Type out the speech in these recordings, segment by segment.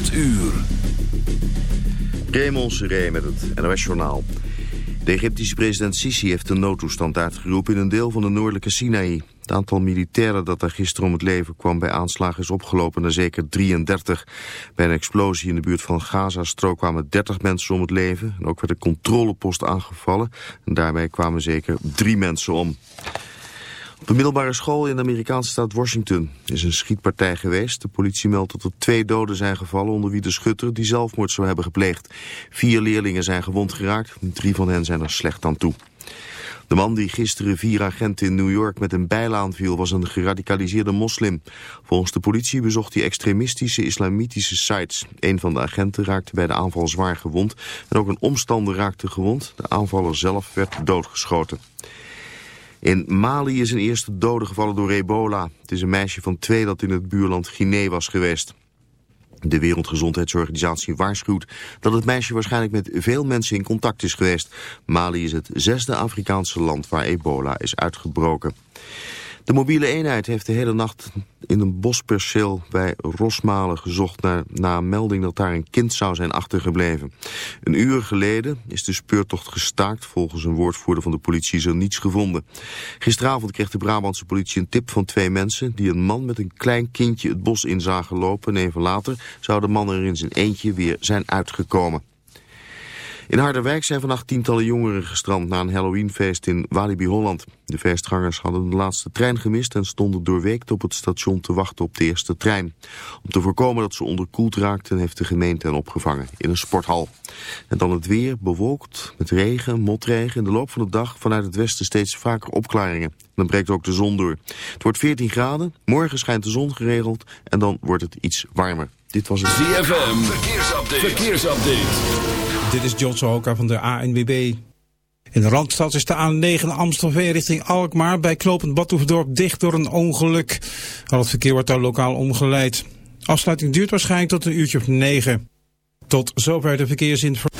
8 uur. Raymond met het NOS Journaal. De Egyptische president Sisi heeft een noodtoestand uitgeroepen in een deel van de noordelijke Sinaï. Het aantal militairen dat daar gisteren om het leven kwam bij aanslagen is opgelopen naar zeker 33. Bij een explosie in de buurt van Gaza-strook kwamen 30 mensen om het leven. En ook werd een controlepost aangevallen. En daarbij kwamen zeker drie mensen om. Op een middelbare school in de Amerikaanse staat Washington is een schietpartij geweest. De politie meldt dat er twee doden zijn gevallen onder wie de schutter die zelfmoord zou hebben gepleegd. Vier leerlingen zijn gewond geraakt, drie van hen zijn er slecht aan toe. De man die gisteren vier agenten in New York met een bijlaan viel was een geradicaliseerde moslim. Volgens de politie bezocht hij extremistische islamitische sites. Een van de agenten raakte bij de aanval zwaar gewond en ook een omstander raakte gewond. De aanvaller zelf werd doodgeschoten. In Mali is een eerste dode gevallen door ebola. Het is een meisje van twee dat in het buurland Guinea was geweest. De Wereldgezondheidsorganisatie waarschuwt dat het meisje waarschijnlijk met veel mensen in contact is geweest. Mali is het zesde Afrikaanse land waar ebola is uitgebroken. De mobiele eenheid heeft de hele nacht in een bosperceel bij Rosmalen gezocht naar, na een melding dat daar een kind zou zijn achtergebleven. Een uur geleden is de speurtocht gestaakt. Volgens een woordvoerder van de politie is er niets gevonden. Gisteravond kreeg de Brabantse politie een tip van twee mensen die een man met een klein kindje het bos in zagen lopen. En even later zou de man er in zijn eentje weer zijn uitgekomen. In Harderwijk zijn vannacht tientallen jongeren gestrand na een Halloweenfeest in Walibi Holland. De feestgangers hadden de laatste trein gemist en stonden doorweekt op het station te wachten op de eerste trein. Om te voorkomen dat ze onderkoeld raakten heeft de gemeente hen opgevangen in een sporthal. En dan het weer, bewolkt, met regen, motregen. In de loop van de dag vanuit het westen steeds vaker opklaringen. Dan breekt ook de zon door. Het wordt 14 graden, morgen schijnt de zon geregeld en dan wordt het iets warmer. Dit was het ZFM, verkeersupdate. verkeersupdate. Dit is John Sohoka van de ANWB. In de Randstad is de A9 Amstelveen richting Alkmaar bij Knopend Badhoevedorp dicht door een ongeluk. Al het verkeer wordt daar lokaal omgeleid. Afsluiting duurt waarschijnlijk tot een uurtje of 9. Tot zover de verkeersinformatie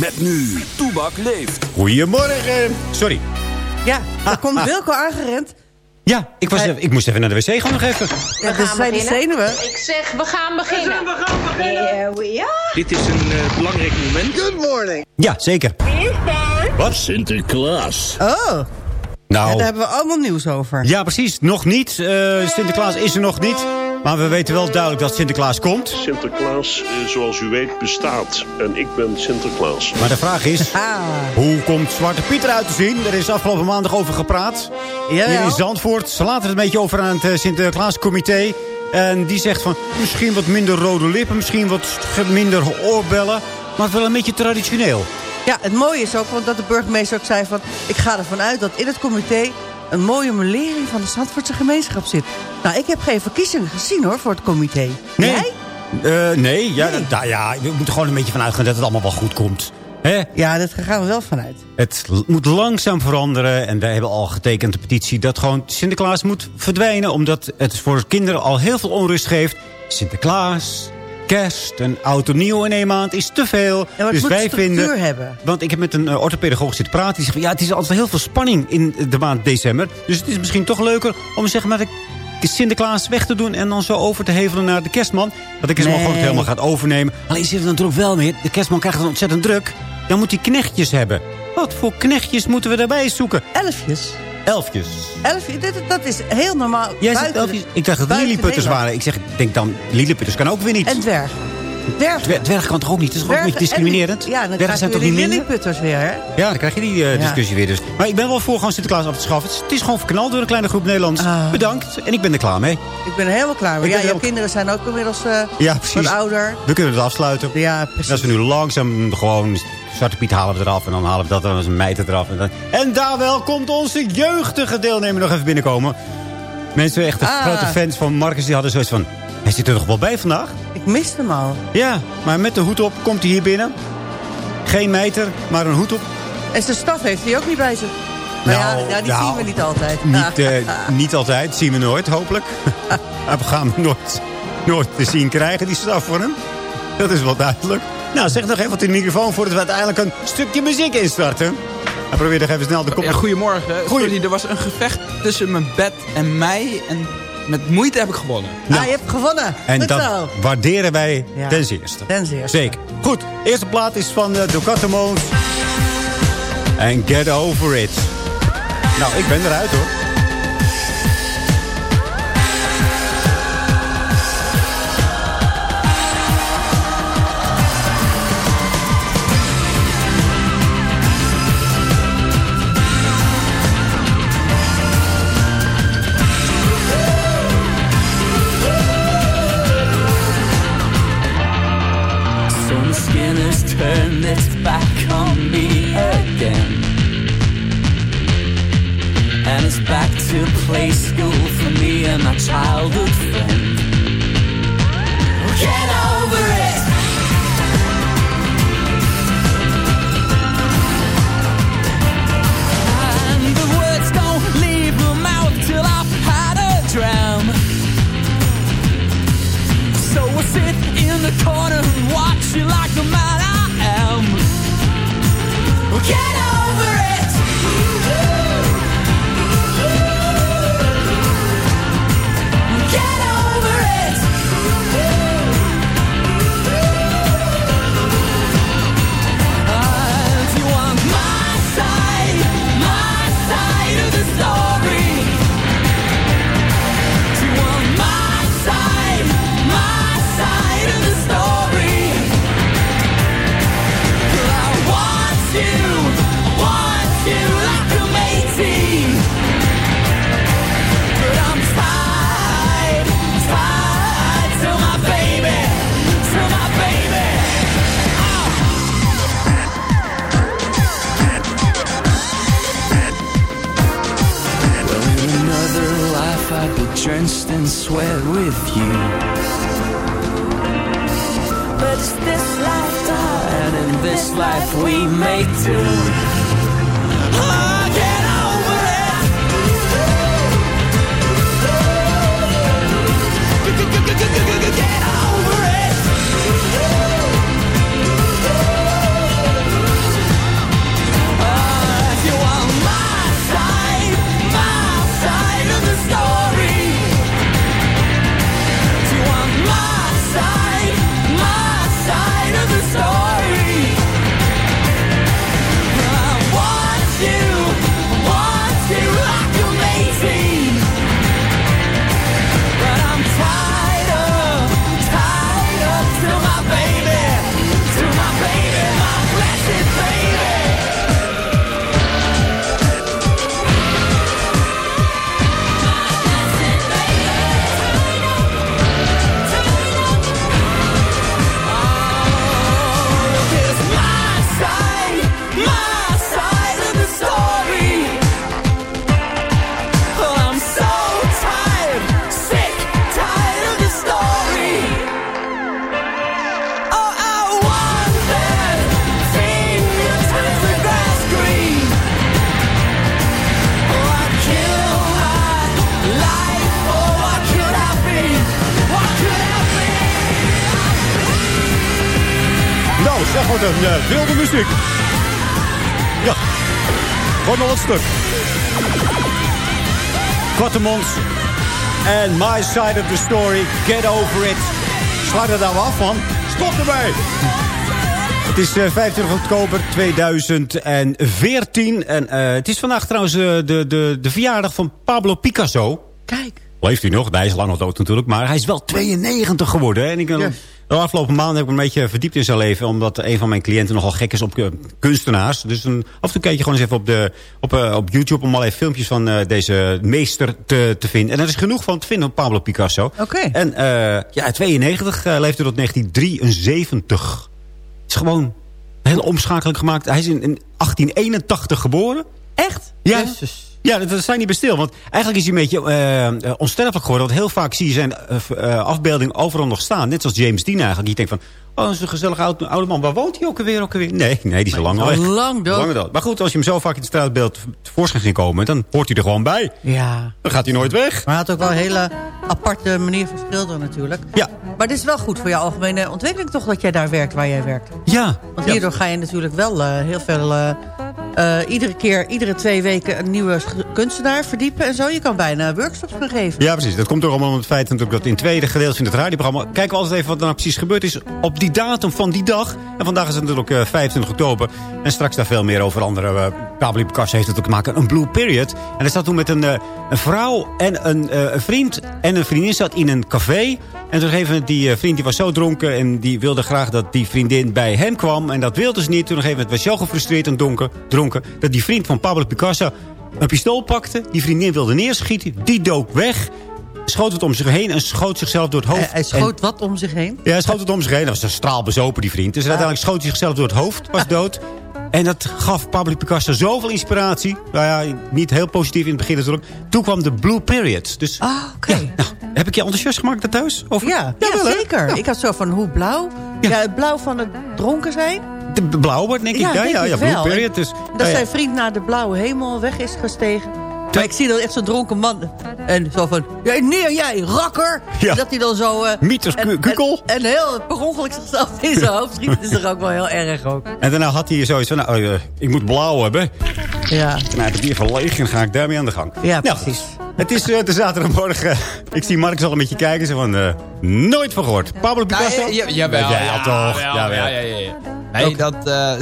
Met nu, Toebak leeft. Goedemorgen. Sorry. Ja, daar komt Wilco aangerend. Ja, ik, was even, ik moest even naar de wc gaan nog even. Ja, dat zijn de zenuwen. Ik zeg, we gaan beginnen. We gaan beginnen. Uh, ja. Dit is een uh, belangrijk moment. Good morning. Ja, zeker. Wie is daar? Wat? Sinterklaas. Oh. Nou. Ja, daar hebben we allemaal nieuws over. Ja, precies. Nog niet. Uh, Sinterklaas is er nog niet. Maar we weten wel duidelijk dat Sinterklaas komt. Sinterklaas, eh, zoals u weet, bestaat. En ik ben Sinterklaas. Maar de vraag is, hoe komt Zwarte Piet eruit te zien? Er is afgelopen maandag over gepraat. Ja, Hier in Zandvoort. Ze laten het een beetje over aan het eh, Sinterklaascomité. En die zegt van, misschien wat minder rode lippen, misschien wat minder oorbellen. Maar wel een beetje traditioneel. Ja, het mooie is ook want dat de burgemeester ook zei van... ik ga ervan uit dat in het comité een mooie melering van de Zandvoortse gemeenschap zit. Nou, ik heb geen verkiezingen gezien hoor, voor het comité. Nee. Jij? Eh, nee, ja, Nou, ja, we moeten gewoon een beetje van uitgaan dat het allemaal wel goed komt. Hè? Ja, daar gaan we wel vanuit. Het moet langzaam veranderen. En wij hebben al getekend de petitie dat gewoon Sinterklaas moet verdwijnen. Omdat het voor kinderen al heel veel onrust geeft. Sinterklaas, kerst, een oud en nieuw in één maand is te veel. Ja, dus moet wij vinden. hebben. Want ik heb met een uh, orthopedagoog zitten praten. Die zegt van ja, het is altijd heel veel spanning in de maand december. Dus het is misschien toch leuker om zeg maar de Sinterklaas weg te doen... en dan zo over te hevelen naar de kerstman. Dat de kerstman Nee. gewoon helemaal gaat overnemen. Alleen zit er natuurlijk wel mee. De kerstman krijgt het ontzettend druk. Dan moet hij knechtjes hebben. Wat voor knechtjes moeten we daarbij zoeken? Elfjes. Elfjes. Elf, dit, dat is heel normaal. Jij zegt elfjes. Ik dacht dat lilliputters waren. Ik zeg, ik denk dan, lilliputters kan ook weer niet. En dwerg. Dwerg. Dwer- dwerg kan toch ook niet? Dat is een beetje discriminerend? Ja, dan Dwergen krijg je zijn toch niet die lilliputters weer, hè? Ja, dan krijg je die eh, Ja. discussie weer dus. Maar ik ben wel voor gewoon Sinterklaas af te schaffen. Het is, gewoon verknald door een kleine groep Nederlands. Ah. Bedankt. En ik ben er klaar mee. Ik ben er helemaal klaar mee. Ja, jouw kinderen zijn ook inmiddels Ja, precies. wat ouder. We kunnen het afsluiten. Ja, En precies. als we nu langzaam gewoon... Zwarte Piet halen we eraf en dan halen we dat en dan een meid eraf. En, dan... en daar wel komt onze jeugdige deelnemer nog even binnenkomen. Mensen, echt Ah. grote fans van Marcus, die hadden zoiets van... Hij zit er nog wel bij vandaag? Ik miste hem al. Ja, maar met de hoed op komt hij hier binnen. Geen meter, maar een hoed op. En zijn staf heeft hij ook niet bij zich. Maar ja, Nou, ja, die nou, zien we niet altijd. Niet, eh, niet altijd, zien we nooit, hopelijk. We gaan hem nooit, nooit te zien krijgen, die straf voor hem. Dat is wel duidelijk. Nou, zeg nog even wat in de microfoon voordat we uiteindelijk een stukje muziek instarten. En probeer nog even snel de kop... Ja, goedemorgen. Sorry, er was een gevecht tussen mijn bed en mij. En met moeite heb ik gewonnen. Ah, je hebt gewonnen. En Goed dat zo. waarderen wij Ja. ten zeerste. Ten zeerste. Zeker. Goed, eerste plaat is van uh. En Get Over It. Nou, ik ben eruit hoor. Its back on me again. And it's back to play school for me and my childhood friend. Get over it! And the words don't leave my mouth till I've had a dram. So I sit in the corner and watch you like the man. Get over it. Drenched in sweat with you. But it's this lifetime, and in this life we make do. Oh, get over it. Get over it. Side of the Story, Get Over It. Sluit er nou af van. Stop erbij. Het is eh, 25 oktober 2014. En eh, het is vandaag trouwens eh, de, de, de verjaardag van Pablo Picasso. Kijk. Leeft hij nog? Hij is lang nog dood natuurlijk. Maar hij is wel 92 geworden. Hè? En ik, eh, De afgelopen maanden heb ik me een beetje verdiept in zijn leven. Omdat een van mijn cliënten nogal gek is op eh, kunstenaars. Dus een, af en toe kijk je gewoon eens even op, de, op, eh, op YouTube... om allerlei filmpjes van eh, deze meester te, te vinden. En er is genoeg van te vinden op Pablo Picasso. Oké. En eh, ja, 92 uh, leefde tot 1973. Het is gewoon een hele omschakeling gemaakt. Hij is in, in 1881 geboren. Echt? Ja. Jezus. Ja, dat, zijn niet bij stil. Want eigenlijk is hij een beetje eh, onsterfelijk geworden. Want heel vaak zie je zijn eh, afbeelding overal nog staan. Net zoals James Dean eigenlijk. Je denkt van, oh, dat is een gezellige oude, oude man. Waar woont hij ook alweer? Ook alweer? Nee, nee, die is al lang al lang dood. Lang dood. Maar goed, als je hem zo vaak in het straatbeeld tevoorschijn ging komen... dan hoort hij er gewoon bij. Ja. Dan gaat hij nooit weg. Maar hij had ook wel een hele aparte manier van schilderen natuurlijk. Ja. Maar het is wel goed voor jouw algemene ontwikkeling toch dat jij daar werkt waar jij werkt. Ja. Want Ja. hierdoor ga je natuurlijk wel heel veel... eh, eh, iedere keer, iedere twee weken een nieuwe kunstenaar verdiepen en zo. Je kan bijna workshops gaan geven. Ja, precies. Dat komt ook allemaal om het feit natuurlijk dat in het tweede gedeelte van het radioprogramma... kijken we altijd even wat er nou precies gebeurd is op die datum van die dag. En vandaag is het natuurlijk eh, 25 oktober. En straks daar veel meer over andere... Pablo Picasso heeft het ook te maken. Een blue period. En hij zat toen met een, eh, een vrouw en een, eh, een vriend en een vriendin zat in een café. En toen even die eh, vriend die was zo dronken... en die wilde graag dat die vriendin bij hem kwam. En dat wilde ze niet. Toen nog even was zo gefrustreerd en donker, dronken... dat die vriend van Pablo Picasso een pistool pakte. Die vriendin wilde neerschieten. Die dook weg. Schoot het om zich heen en schoot zichzelf door het hoofd. Hij, hij schoot wat om zich heen. Ja, hij schoot het om zich heen. Dat was een straalbezopen, die vriend. Dus uiteindelijk schoot hij zichzelf door het hoofd. Was dood. En dat gaf Pablo Picasso zoveel inspiratie. Nou ja, niet heel positief in het begin natuurlijk. Toen kwam de Blue Period. Dus Ah, oké. nou, heb ik je enthousiast gemaakt daar thuis? Over? Ja, ja, wel, zeker. Ik had zo van hoe blauw. Ja. het blauw van het dronken zijn. De blauwe, denk ik. Ja, ja, ja, Blue. Period. Dus, Dat nou zijn vriend naar de blauwe hemel weg is gestegen. Maar ik zie dan echt zo'n dronken man. En zo van, ja, neer jij, rakker. Ja. Dat hij dan zo... eh, Mieters en- kukel. En, en heel per ongeluk zichzelf in zijn hoofd schiet. Dat is toch ook wel heel erg ook. En daarna had hij zoiets van, nou, eh, ik moet blauw hebben. Ja. Dan heb ik die even leeg en ga ik daarmee aan de gang. Ja, Nou, precies. Het is eh, de zaterdagmorgen. Ik zie Mark al een beetje kijken. Ze van, eh, nooit van gehoord. Pablo Picasso? Ja, ja, jawel. Ja, ja, toch. Ja, ja, ja, ja. Nee, dat... eh,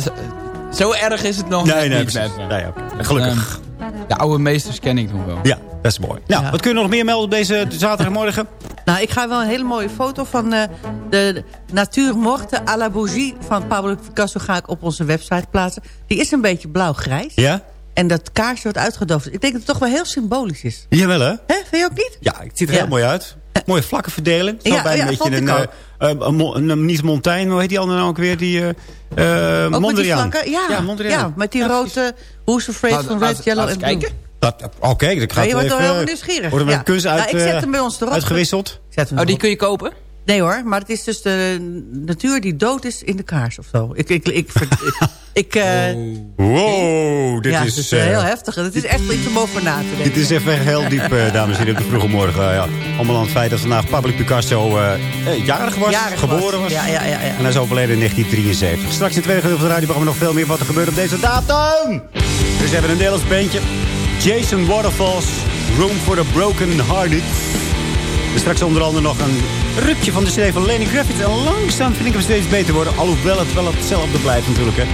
zo, erg is het nog Nee, nee, niet precies. met me. Nee, oké. Gelukkig. De oude meesters ken ik nog wel. Ja, dat is mooi. Nou, Ja. wat kun je nog meer melden op deze zaterdagmorgen? Nou, ik ga wel een hele mooie foto van eh, de Natuur Morte à la Bougie van Pablo Picasso ga ik op onze website plaatsen. Die is een beetje blauw-grijs. Ja? En dat kaarsje wordt uitgedoofd. Ik denk dat het toch wel heel symbolisch is. Jawel, hè? Hè, vind je ook niet? Ja, het ziet er Ja. heel mooi uit. Mooie vlakken verdelen. Zo Ja, bij een ja, beetje een, eh, eh, een, mo- een, een- niet Montaigne, hoe heet die andere nou ook weer? Die, eh eh Ook met die Mondriaan. vlakken? Ja, ja, Mondriaan. met die rode Who's Afraid Laat- van laat- Red, Yellow en Blue. kijken. Dat- Oké, ik ga Ja, je het wordt wel heel nieuwsgierig. Worden we Ja. een kunst uit, Nou, ik zet hem bij ons erop. uitgewisseld? Ik zet hem Oh, die kun je kopen? Nee hoor, maar het is dus de natuur die dood is in de kaars of zo. Ik, ik, ik, ik, eh, Wow, dit ja, is... het is eh, heel heftig. Het is echt iets om over na te denken. Dit is even heel diep, eh, dames en heren, op de vroege morgen. ja. Allemaal aan het feit dat vandaag Pablo Picasso eh, eh, jarig was, Jarig geboren was. Ja, ja, ja, ja. En hij is overleden in 1973. Straks in het tweede gedeelte van de radioprogramma nog veel meer wat er gebeurt op deze datum. Dus we hebben een Nederlands bandje. Jason Waterfalls, Room for the Broken Hearted. Straks onder andere nog een rukje van de CD van Lenny Kravitz. En langzaam vind ik hem steeds beter worden. Alhoewel het wel hetzelfde blijft natuurlijk, hè.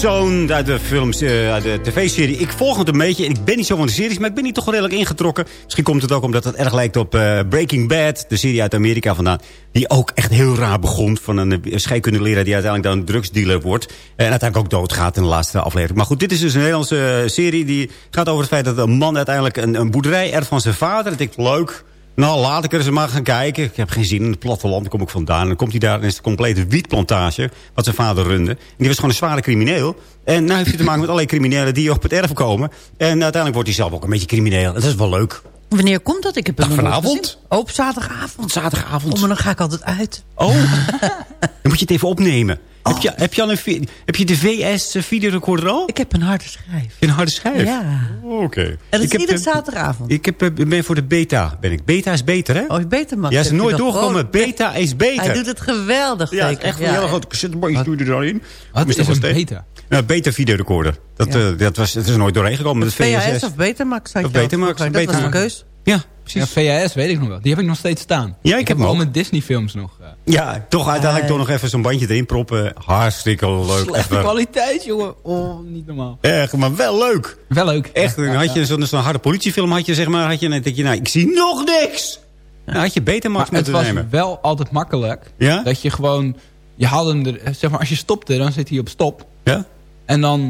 Sown uit de films, eh, de tv-serie. Ik volg het een beetje. En ik ben niet zo van de series, maar ik ben hier toch wel redelijk ingetrokken. Misschien komt het ook omdat het erg lijkt op eh, Breaking Bad. De serie uit Amerika vandaan. Die ook echt heel raar begon. Van een scheikundeleraar die uiteindelijk dan een drugsdealer wordt. En uiteindelijk ook doodgaat in de laatste aflevering. Maar goed, dit is dus een Nederlandse eh, serie. Die gaat over het feit dat een man uiteindelijk een, een boerderij erft van zijn vader. Dat ik leuk. Nou, laat ik er eens maar gaan kijken. Ik heb geen zin in het platteland, daar kom ik vandaan. En dan komt hij daar en is een complete wietplantage... wat zijn vader runde. En die was gewoon een zware crimineel. En nu heeft hij te maken met allerlei criminelen die op het erf komen. En uiteindelijk wordt hij zelf ook een beetje crimineel. Dat is wel leuk. Wanneer komt dat? Ik heb het Dag vanavond. gezien. Oh, op zaterdagavond. Zaterdagavond. Oh, maar dan ga ik altijd uit. Oh, dan moet je het even opnemen. Heb, je, heb, je al een, heb je de VS-videorecorder al? Ik heb een harde schijf. Een harde schijf? Ja. Oh, Oké. En dat Ik is heb, iedere eh, zaterdagavond. Ik heb, eh, ben voor de beta. Ben ik. Beta is beter, hè? Oh, beter mag Ja, is nooit doorgekomen. Oh, Beta is beter. Hij doet het geweldig. Ja, zeker. echt een hele grote cassettebandje doe je er dan in. Wat is nog een beta? Nou, beta videorecorder. Dat, Ja. eh, dat was, het is nooit doorheen gekomen met het VHS of Betamax had Of je Betamax. Dat was Betamax. een keus. Ja, precies. Ja, VHS weet ik nog wel. Die heb ik nog steeds staan. Ja, ik heb hem al ook. mijn Disney films nog. eh. Ja, toch uiteindelijk toch nog even zo'n bandje erin proppen. Hartstikke leuk. Slechte Even. kwaliteit, jongen. Oh, niet normaal. Echt, maar wel leuk. Wel leuk. Echt, dan had je zo'n zo'n harde politiefilm, had je zeg maar, had je, en dan denk je, nou, ik zie nog niks. Nou, had je beter Maar Max het moeten was nemen. wel altijd makkelijk. Ja? Dat je gewoon... Je haalde hem er... Zeg maar, als je stopte, dan zit hij op stop. Ja? En dan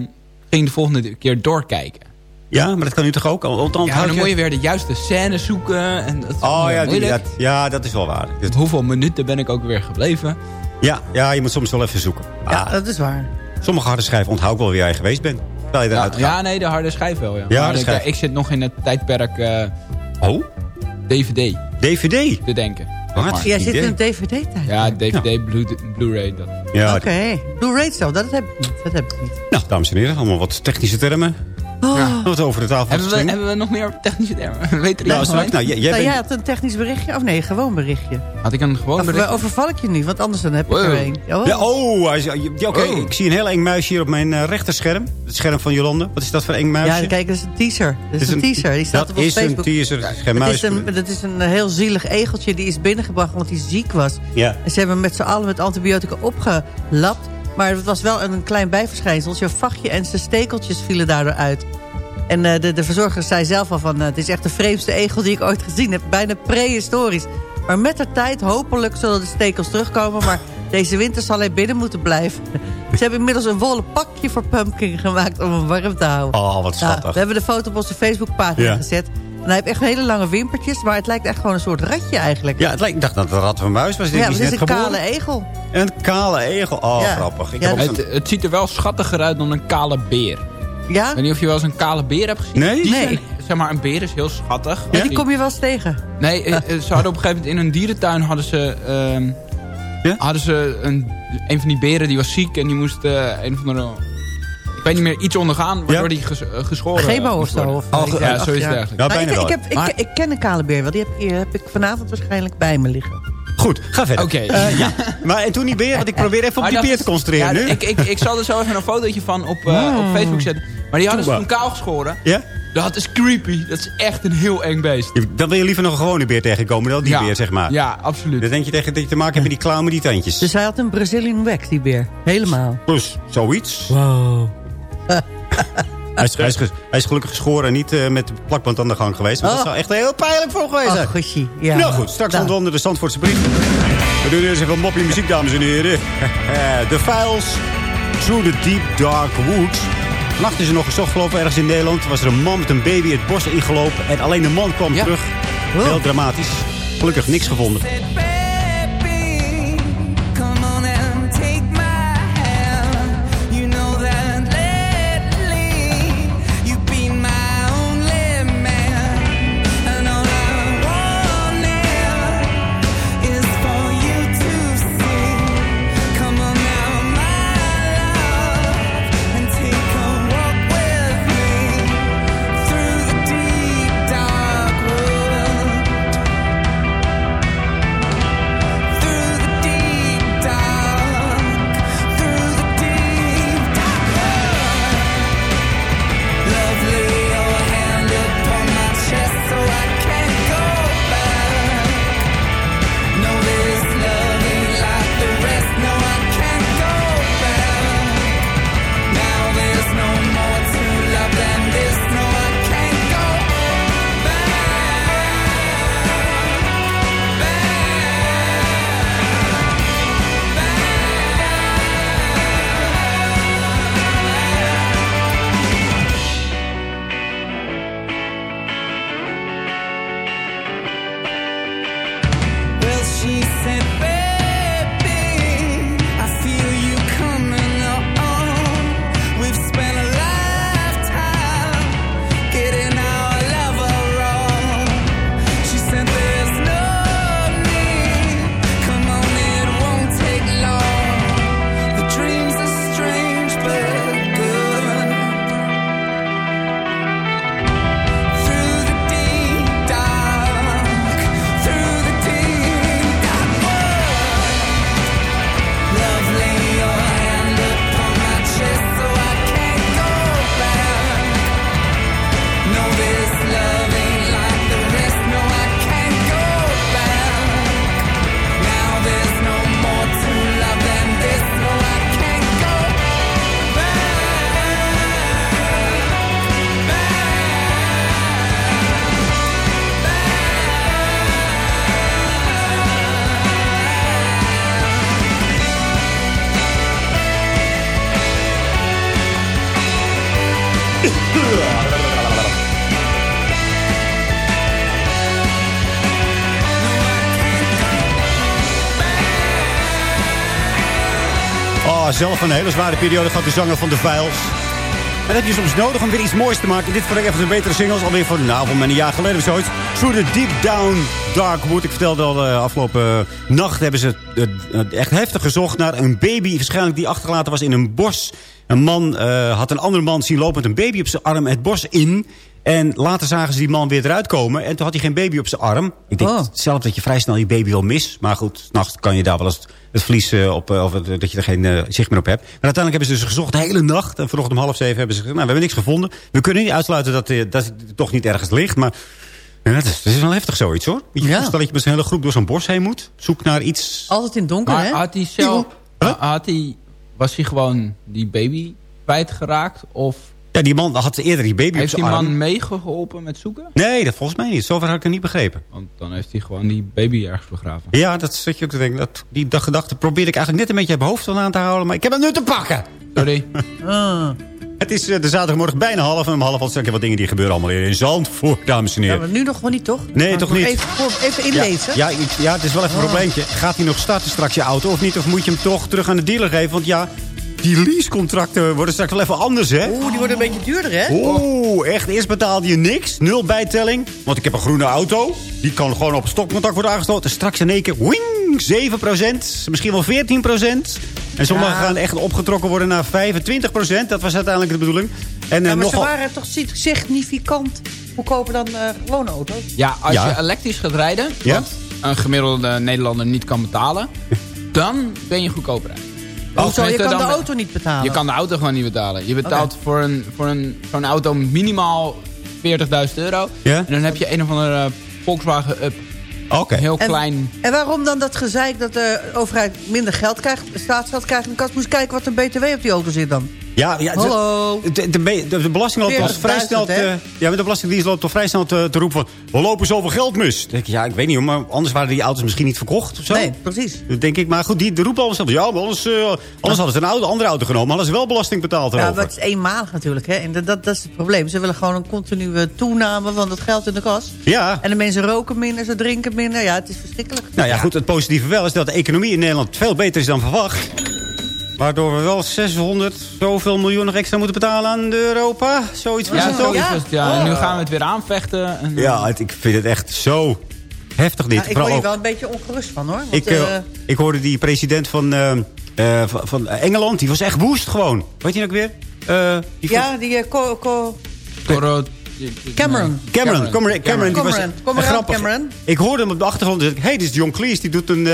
ging je de volgende keer doorkijken. Ja, maar dat kan nu toch ook? Al- Althans, Ja, dan je- moet je weer de juiste scène zoeken. En dat Oh ja, die, dat, ja, dat is wel waar. Dus- Hoeveel minuten ben ik ook weer gebleven? ja, ja, je moet soms wel even zoeken. Ja, Ah, dat is waar. sommige harde schijven onthoud ik wel wie jij geweest bent. Terwijl je Ja, eruit gaat. ja, nee, de harde schijf wel. Ja, Ja, harde ik, schijf. ik zit nog in het tijdperk eh, Oh, DVD DVD. te denken. Wat? Jij zit in een DVD-tijd. Ja, DVD, Blu- Blu-ray. Ja, Oké. Blu-ray zo, dat heb ik niet. Dat heb ik niet. Nou, dames en heren, allemaal wat technische termen. Ja. Wat over de tafel Hebben we, hebben we nog meer technische termen? Weet er Nou, straks, nou, jij, jij Nou, bent- jij had een technisch berichtje? Of nee, gewoon berichtje. Had ik een gewoon Of, bericht? overval ik je nu? Want anders dan heb ik er een. Oh. Ja, oh, hij is- ja, oké. Oh. Ik zie een heel eng muisje hier op mijn eh, rechterscherm. Het scherm van Jolande. Wat is dat voor eng muisje? Ja, kijk, dat is een teaser. Dat is, Is een teaser. Die staat dat op is een teaser. Is geen is een, dat is een heel zielig egeltje. Die is binnengebracht omdat hij ziek was. Ja. En ze hebben hem met z'n allen met antibiotica opgelapt. Maar het was wel een klein bijverschijnsel. Zijn vachtje en zijn stekeltjes vielen daardoor uit. En eh, de, de verzorger zei zelf al van... eh, het is echt de vreemdste egel die ik ooit gezien heb. Bijna prehistorisch. Maar met de tijd, hopelijk, zullen de stekels terugkomen. Maar deze winter zal hij binnen moeten blijven. Ze hebben inmiddels een wollen pakje voor Pumpkin gemaakt... om hem warm te houden. Oh, wat Nou, schattig. we hebben de foto op onze Facebookpagina Ja. gezet. En hij heeft echt hele lange wimpertjes. Maar het lijkt echt gewoon een soort ratje eigenlijk. Ja, het lijkt, ik dacht dat het een rat van muis was. Ja, is het is net een geboren. kale egel. Een kale egel. Oh, Ja. grappig. Ik Ja, heb Het, het ziet er wel schattiger uit dan een kale beer. Ja? Ik weet niet of je wel eens een kale beer hebt gezien. Nee? Die Nee. zijn- zeg maar, een beer is heel schattig. Ja, die kom je wel eens tegen. Nee, eh, eh, ze hadden op een gegeven moment in een dierentuin hadden ze, ehm, Ja? hadden ze een, een van die beren die was ziek en die moest eh, een van de weet niet meer iets ondergaan waardoor die ges, eh, geschoren Chemo of zo. Of, Oh, ik- ge- ja, zoiets dergelijks. Ja, Nou, bijna ik, wel. ik, heb, ik, Maar- ik ken een kale beer wel. Die heb, ik- heb ik vanavond waarschijnlijk bij me liggen. Goed, ga verder. Oké. Eh, ja. Maar en toen die beer, want ik probeer even op Maar die beer te concentreren ja, nu. Ik, ik, ik zal er zo even een fotootje van op, eh, op Facebook zetten. Maar die hadden ze toen kaal geschoren. Ja? Dat is creepy. Dat is echt een heel eng beest. Dan wil je liever nog een gewone beer tegenkomen dan die ja. beer, zeg maar. Ja, absoluut. Dan denk je tegen dat je te maken hebt met die clown met die tandjes. Dus hij had een Brazilian wax, die beer. Helemaal. Dus, zoiets. Wow. Hij is, hij, is, ges- hij is gelukkig geschoren en niet eh, met de plakband aan de gang geweest. Want Oh. dat zou echt heel pijnlijk voor hem geweest zijn. Goedje. Ja. Nou goed, straks Nou. onder de Zandvoortse brief. We doen eerst even moppie muziek, dames en heren. De Files, Through the Deep Dark Woods. Nacht is er nog gezocht, geloof ik, ergens in Nederland. Was er een man met een baby het bos ingelopen. En alleen de man kwam Ja. terug. Heel dramatisch. Gelukkig niks gevonden. Zelf een hele zware periode gehad de zanger van de Files. En dat heb je soms nodig om weer iets moois te maken. Dit vond ik even een betere singles. Alweer van, nou, van een jaar geleden of zoiets. Through the Deep Down Dark Wood. Ik vertelde al, uh, afgelopen nacht hebben ze uh, echt heftig gezocht naar een baby. Waarschijnlijk die achtergelaten was in een bos. Een man eh, had een andere man zien lopen met een baby op zijn arm het bos in. En later zagen ze die man weer eruit komen. En toen had hij geen baby op zijn arm. Ik denk Oh. zelf dat je vrij snel je baby wel mis. Maar goed, s'nachts kan je daar wel eens het verlies eh, op... eh, of het- dat je er geen eh, zicht meer op hebt. Maar uiteindelijk hebben ze dus gezocht de hele nacht. En vanochtend om half zeven hebben ze gezegd... nou, we hebben niks gevonden. We kunnen niet uitsluiten dat, eh, dat het toch niet ergens ligt. Maar ja, dat, is, dat is wel heftig zoiets hoor. Je Ja. Stel dat je met zijn hele groep door zo'n bos heen moet. Zoek naar iets... Altijd in het donker, Maar hè? had hij zelf... Had hij, was hij gewoon die baby kwijtgeraakt? Of Ja, die man had eerder die baby heeft op die zijn arm. man meegeholpen met zoeken? Nee, dat volgens mij niet. Zover had ik het niet begrepen. Want dan heeft hij gewoon die baby ergens begraven. Ja, dat zit je ook te denken. Dat, die dat gedachte probeerde ik eigenlijk net een beetje uit mijn hoofd aan te houden. Maar ik heb hem nu te pakken. Sorry. Ah. Het is eh, de zaterdagmorgen bijna half. En om half al zeg je wat dingen die gebeuren allemaal in Zandvoort, dames en Ja, heren. maar nu nog gewoon niet, toch? Nee, Maar toch niet. Even, even inlezen. Ja, ja, ja, het is wel even een Oh. probleempje. Gaat hij nog starten straks je auto of niet? Of moet je hem toch terug aan de dealer geven? Want ja, die leasecontracten worden straks wel even anders, hè? Oeh, die worden een beetje duurder, hè? Oeh, echt. Eerst betaalde je niks. Nul bijtelling. Want ik heb een groene auto. Die kan gewoon op stopcontact worden aangesloten. Straks in één keer, wing, 7% Misschien wel 14% En sommige Ja. gaan echt opgetrokken worden naar 25% Dat was uiteindelijk de bedoeling. En eh, Ja, maar ze waren toch si- significant goedkoper dan eh, gewone auto's? Ja, als Ja. je elektrisch gaat rijden, Ja? wat een gemiddelde Nederlander niet kan betalen, dan ben je goedkoper. Hoezo? Je kan de auto niet betalen. Je kan de auto gewoon niet betalen. Je betaalt voor, een, voor een, zo'n auto minimaal 40.000 euro. En dan heb je een of andere Volkswagen Up. Oké. Heel En- klein. En waarom dan dat gezeik dat de overheid minder geld krijgt, staatsgeld krijgt... en de kast moest kijken wat de BTW op die auto zit dan? Ja, ja, Hallo. De, de, de, de belasting loopt vrij 40.000, snel te, ja, de belastingdienst loopt al vrij snel te, te roepen van... we lopen zoveel geld mis. Denk ik, ja, ik weet niet, hoor, maar anders waren die auto's misschien niet verkocht of zo. Nee, precies. Dat denk ik, maar goed, die de roepen allemaal zelf. Ja, anders, eh, anders hadden ze een oude, andere auto genomen. Hadden ze wel belasting betaald Ja, erover. maar het is eenmalig natuurlijk. Hè? En dat, dat, dat is het probleem. Ze willen gewoon een continue toename van het geld in de kas. Ja. En de mensen roken minder, ze drinken minder. Ja, het is verschrikkelijk. Nou ja, goed, het positieve wel is dat de economie in Nederland veel beter is dan verwacht. Waardoor we wel 600 zoveel miljoen nog extra moeten betalen aan Europa. Zoiets was Ja, het zo toch? het. Ja, en nu gaan we het weer aanvechten. En, Ja, het- ik vind het echt zo heftig dit. Ja, ik Vooral word hier ook- wel een beetje ongerust van hoor. Want, Ik, eh, eh, ik hoorde die president van, eh, eh, van, Engeland, die was echt woest gewoon. Weet je nog weer? Eh, die ja, die eh, co- co- Coro- Cameron. Cameron, Cameron, Cameron, die was Cameron. Eh, grappig. Cameron. Ik hoorde hem op de achtergrond. Hé, hey, dit is John Cleese, die doet een,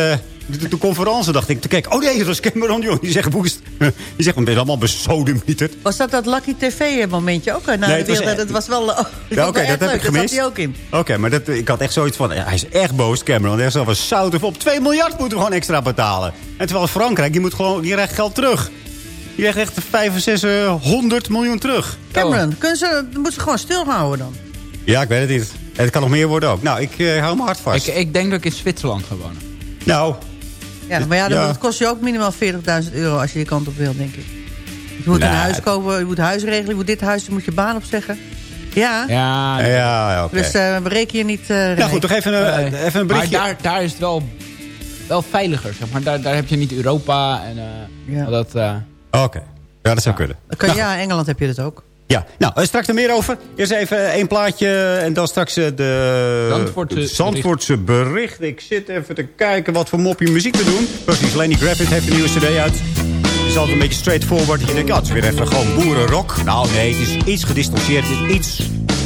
eh, die doet een conferentie. Dacht ik, te kijken. Oh nee, dat was Cameron, joh. Die zegt woest. Die zegt, we zijn allemaal besodemieterd. Was dat dat Lucky TV momentje ook? eh, Na Nee, de het was Dat was wel, oh, Ja, oké, dat heb ik gemist. Dat zat hij ook in. Oké, maar dat, ik had echt zoiets van... ja, hij is echt boos, Cameron. Hij zegt zelf zout of op 2 miljard moeten we gewoon extra betalen. En terwijl Frankrijk, die, moet gewoon, die krijgt geld terug. Die krijgt echt 5, 6, 100 miljoen terug. Cameron, kunnen ze, moeten ze gewoon stilhouden dan. Ja, ik weet het niet. En het kan nog meer worden ook. Nou, ik eh, hou mijn hart vast. Ik, ik denk dat ik in Zwitserland ga wonen. Nou, Ja, maar ja, Ja. het kost je ook minimaal 40.000 euro als je die kant op wil, denk ik. Je moet een huis kopen, je moet huis regelen, je moet dit huis, je moet je baan opzeggen. Ja, Ja, ja, ja oké. dus eh bereken je niet... eh nou rijk. goed, toch even een, Nee. even een Maar berichtje. daar, daar is het wel, wel veiliger, zeg maar. Daar, daar heb je niet Europa en eh, Ja. dat... eh, Oké, ja, dat zou kunnen. Kan, ja, in Engeland heb je dat ook. Ja, nou, eh, straks er meer over. Eerst even één plaatje en dan straks eh, de Zandvoortse bericht. Ik zit even te kijken wat voor mopje muziek we doen. Precies, Lenny Graffit heeft een nieuwe cd uit. Het is altijd een beetje straightforward. Je denkt, ja, het is weer even gewoon boerenrock. Nou nee, het is iets gedistanceerd. Het is iets,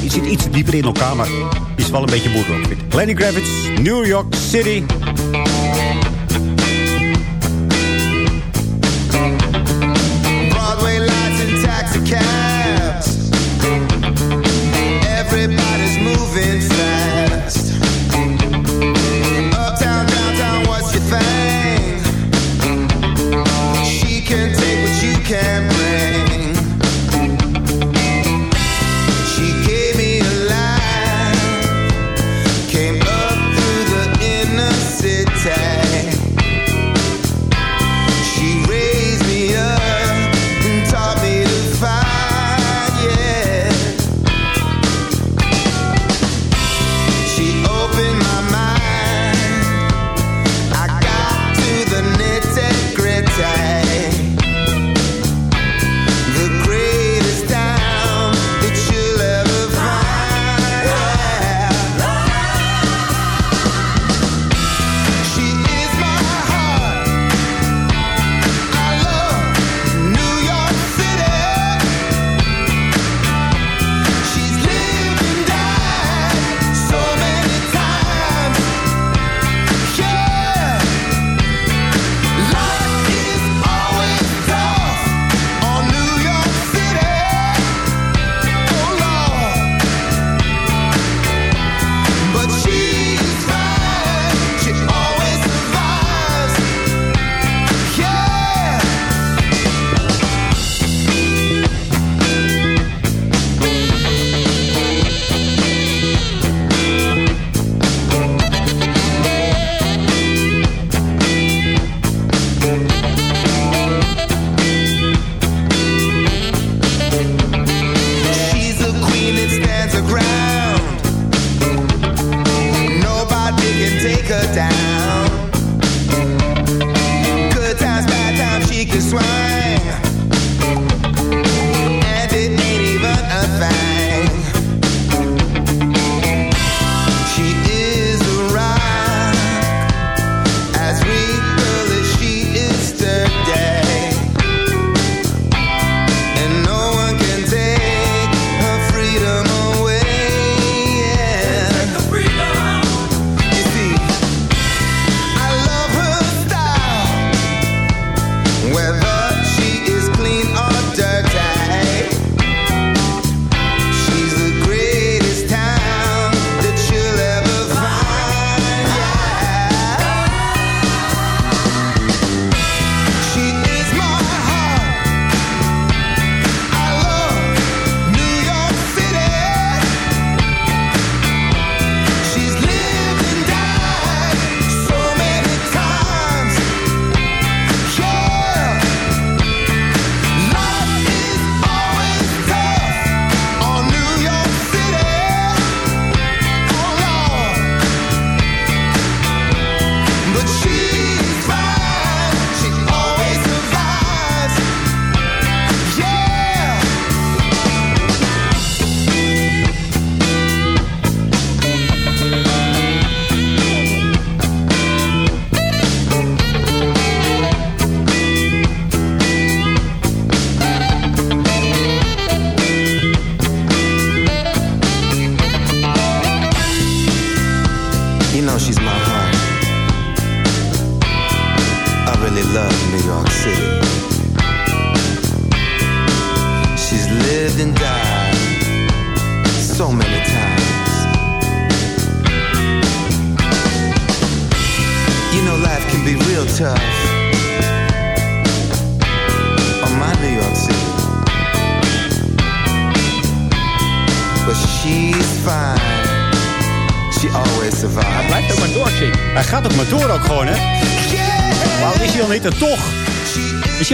het zit iets dieper in elkaar, maar het is wel een beetje boerenrock. Lenny Graffit's New York City.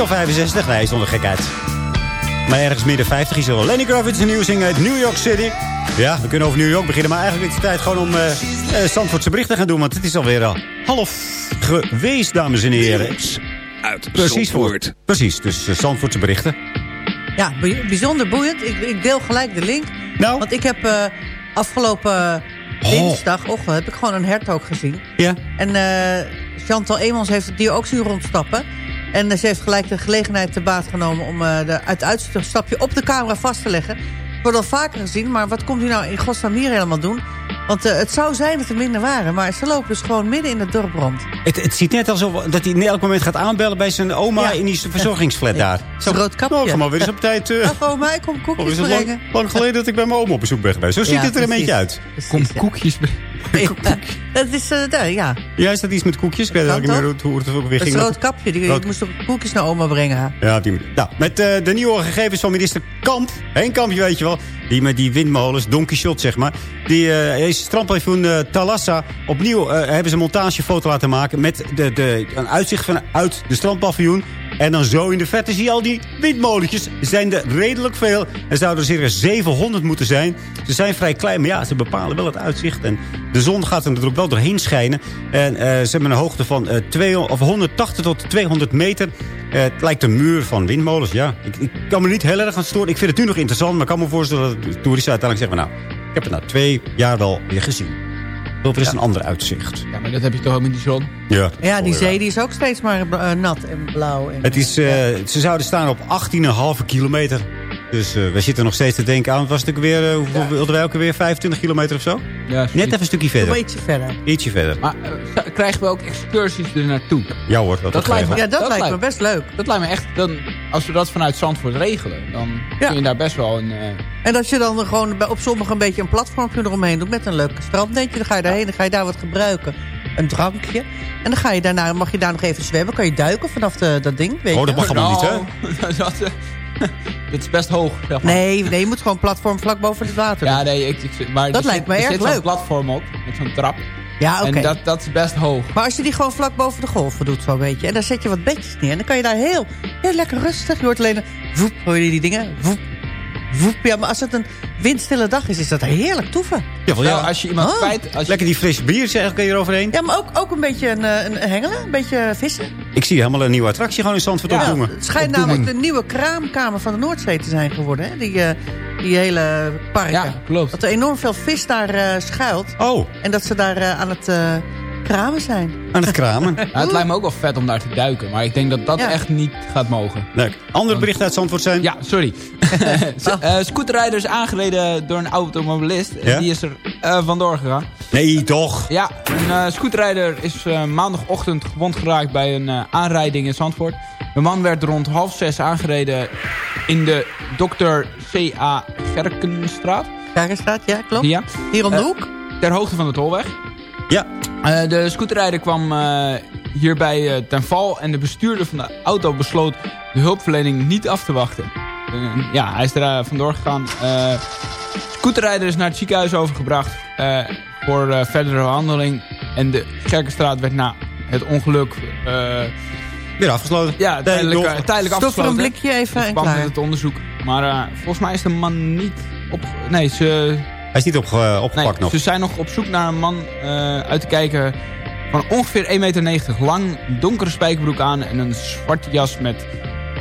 Al 65? Nee, zonder gekheid. Maar ergens midden 50 is hij wel. Lenny Kravitz, een nieuwe zing uit New York City. Ja, we kunnen over New York beginnen. Maar eigenlijk is het tijd gewoon om eh eh, Zandvoortse berichten te gaan doen. Want het is alweer al half geweest, dames en heren. Uit Precies voor. Zandvoort. Precies, dus uh, Zandvoortse berichten. Ja, bij- bijzonder boeiend. Ik, ik deel gelijk de link. Nou? Want ik heb eh, afgelopen dinsdag, oh, heb ik gewoon een hertog gezien. Ja. En eh, Chantal Emons heeft het dier ook zien rondstappen. En ze heeft gelijk de gelegenheid te baat genomen... om eh, de, het uitstapje op de camera vast te leggen. Wordt al vaker gezien, maar wat komt u nou in godsnaam hier helemaal doen? Want eh, het zou zijn dat er minder waren... maar ze lopen dus gewoon midden in het dorp rond. Het, het ziet net alsof dat hij in elk moment gaat aanbellen bij zijn oma Ja. in die verzorgingsflat daar. Zo'n rood kapje. Ga maar weer eens op tijd. eh Ach, oma, ik kom oh, koekjes is het lang, brengen. lang geleden dat ik bij mijn oma op bezoek ben geweest. Zo ziet Ja, het er een beetje uit. Kom koekjes Dat is, eh, ja. Ja, is dat iets met koekjes? Ik weet ook niet meer hoe het, hoe het ook weer ging. is rood kapje. Die, Rood- Ik moest ook koekjes naar oma brengen. Ja, die. Nou, met eh, de nieuwe gegevens van minister Kamp. Henk Kampje, weet je wel. Die met die windmolens, Don Quixote, zeg maar. Die eh is strandpavioen eh Talassa. Opnieuw hebben ze een montagefoto laten maken... met de, de, een uitzicht vanuit de strandpaviljoen. En dan zo in de verte zie je al die windmolentjes. Zijn er redelijk veel. Er zouden er circa 700 moeten zijn. Ze zijn vrij klein, maar ja, ze bepalen wel het uitzicht. En de zon gaat er natuurlijk wel doorheen schijnen. En eh, ze hebben een hoogte van eh 200 of 180 tot 200 meter. Eh, het lijkt een muur van windmolens, ja. Ik, kan me niet heel erg aan storen. Ik vind het nu nog interessant, maar ik kan me voorstellen dat toeristen uiteindelijk zeggen... nou, ik heb het na twee jaar wel weer gezien. Of er is een ander uitzicht. Ja, maar dat heb je toch ook met die zon? Ja, Ja, die zee die is ook steeds maar eh, nat en blauw. En, Het is, eh, Ze zouden staan op 18,5 kilometer. Dus eh we zitten nog steeds te denken aan... Het was natuurlijk weer, eh, hoeveel wilden wij ook weer? 25 kilometer of zo? Ja, Net even een stukje verder. ietsje verder. Ietsje verder. Maar eh, krijgen we ook excursies er naartoe? Ja hoor, dat, Dat lijkt me, Ja, dat lijkt me best leuk. Dat lijkt me echt, dan, als we dat vanuit Zandvoort regelen, dan Ja. kun je daar best wel een... eh, En als je dan gewoon bij- op sommige een beetje een platformpje eromheen doet... met een leuk strandnetje, dan ga je daarheen, dan ga je daar wat gebruiken. Een drankje. En dan ga je daarna, mag je daar nog even zwemmen. Kan je duiken vanaf de, dat ding, weet Oh, je? dat mag allemaal niet, hè? nou, dat, dat is best hoog, zeg maar. Nee, nee, je moet gewoon platform vlak boven het water Ja, nee, ik, ik, maar Dat er lijkt me zit, er erg zit zo'n platform op, met zo'n trap. Ja, oké. En dat, dat is best hoog. Maar als je die gewoon vlak boven de golven doet, zo weet je. En dan zet je wat bedjes neer. En dan kan je daar heel, heel lekker rustig. Je hoort alleen een woep, hoor je die dingen? Woep, woep. Ja, maar als het een windstille dag is, is dat heerlijk toeven. Ja, wel, ja. Als je iemand Oh. kwijt... Als je, Lekker die frisse biertje eigenlijk eroverheen. Ja, maar ook, ook een beetje een, eh, een hengelen, een beetje vissen. Ik zie helemaal een nieuwe attractie gewoon in Zandvoort Ja, opdoemen. het schijnt Opdoemen. namelijk de nieuwe kraamkamer van de Noordzee te zijn geworden. Hè? Die, eh, die hele parken. Ja, klopt. Dat er enorm veel vis daar eh, schuilt. Oh, En dat ze daar eh, aan het eh, kramen zijn. aan het kramen. Het lijkt me ook wel vet om daar te duiken. Maar ik denk dat dat Ja. echt niet gaat mogen. Leuk. Andere berichten uit Zandvoort zijn? Ja, sorry. uh, scooterrijder is aangereden door een automobilist. Ja? Die is er eh, vandoor gegaan. Nee, toch? Ja, een eh, scooterrijder is eh, maandagochtend gewond geraakt bij een eh, aanrijding in Zandvoort. De man werd rond half zes aangereden in de Dr. C.A. Gerkenstraat. Kagerstraat, ja, klopt. Ja. Hier om de Eh, hoek. Ter hoogte van de Tolweg. Ja. Eh, de scooterrijder kwam eh, hierbij eh, ten val en de bestuurder van de auto besloot de hulpverlening niet af te wachten. Ja, hij is er uh, vandoor gegaan. Uh, scooterrijder is naar het ziekenhuis overgebracht uh, voor uh, verdere behandeling. En de Gerkenstraat werd na het ongeluk... uh, Weer afgesloten. Ja, tijdelijk, uh, tijdelijk Stop afgesloten. een blikje even en klaar. met het onderzoek. Maar uh, volgens mij is de man niet op... Nee, ze... Hij is niet op, uh, opgepakt nee, nog. Ze zijn nog op zoek naar een man uh, uit te kijken van ongeveer 1,90 meter lang, donkere spijkerbroek aan en een zwarte jas met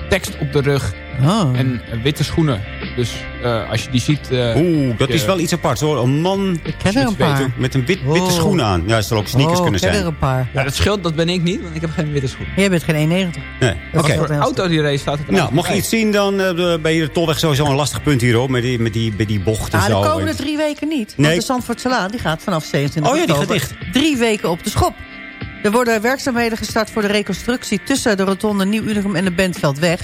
tekst op de rug oh. en witte schoenen. Dus uh, als je die ziet... Uh, Oeh, dat je, is wel iets aparts hoor. Een man ik ken er een paar. met een wit, witte oh. schoen aan. Ja, dat zal ook sneakers oh, kunnen zijn. Ik ken er een paar. Ja, dat scheelt, dat ben ik niet, want ik heb geen witte schoenen. Jij bent geen 1,90. Nee, oké. Okay. Voor auto die race staat het Nou, mocht je iets zien, dan uh, ben je de tolweg sowieso een lastig punt hierop. Met die, met die, met die bochten ah, zo. de komende drie weken niet. Nee. Want de Zandvoortse Laan die gaat vanaf 27 Oh ja, die oktober gaat dicht. drie weken op de schop. Er worden werkzaamheden gestart voor de reconstructie... tussen de rotonde Nieuw Unicum en de Bentveldweg.